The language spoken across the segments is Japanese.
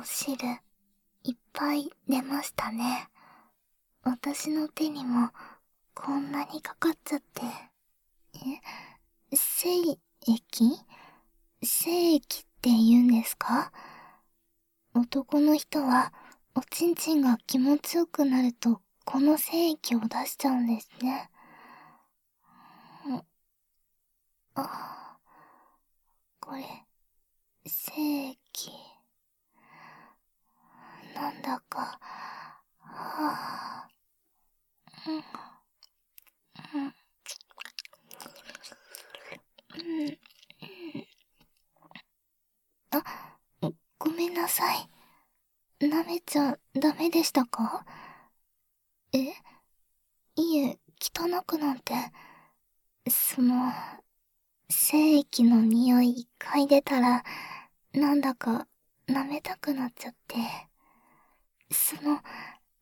お汁、いっぱい出ましたね。私の手にも、こんなにかかっちゃって。え、精液？精液って言うんですか？男の人は、おちんちんが気持ちよくなると、この精液を出しちゃうんですね。あ、これ、精液。だか、はぁ、うん、うん、うん、あ、ごめんなさい。舐めちゃダメでしたか？え？いえ、汚くなんて、その、精液の匂い嗅いでたら、なんだか舐めたくなっちゃって。その、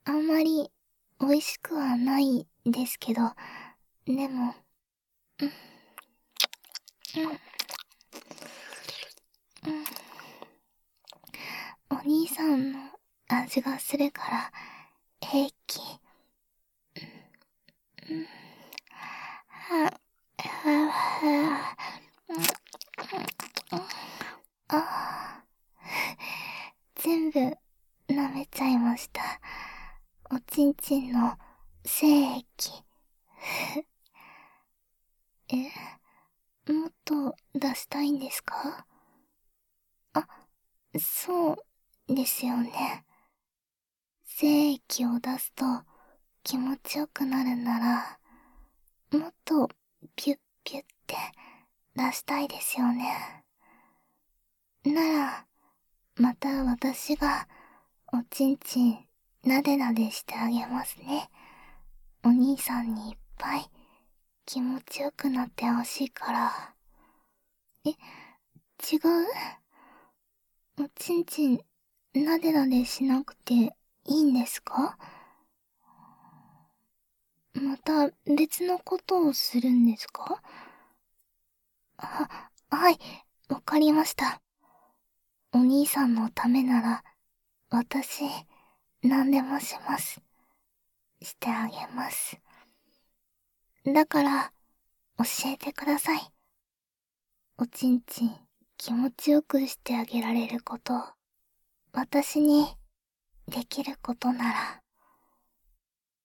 あんまり美味しくはないですけど、でも、うん、うん、うん。お兄さん。の味がするから、平気。うん、ん、は、は、は、ああ、全部した。おちんちんの精液。え、もっと出したいんですか？あ、そうですよね。精液を出すと気持ちよくなるなら、もっとピュッピュッって出したいですよね。なら、また私がおちんちんなでなでしてあげますね。お兄さんにいっぱい気持ちよくなってほしいから。え、違う？おちんちんなでなでしなくていいんですか？また別のことをするんですか？は、はい、わかりました。お兄さんのためなら、私、何でもします。してあげます。だから、教えてください。おちんちん気持ちよくしてあげられること、私にできることなら。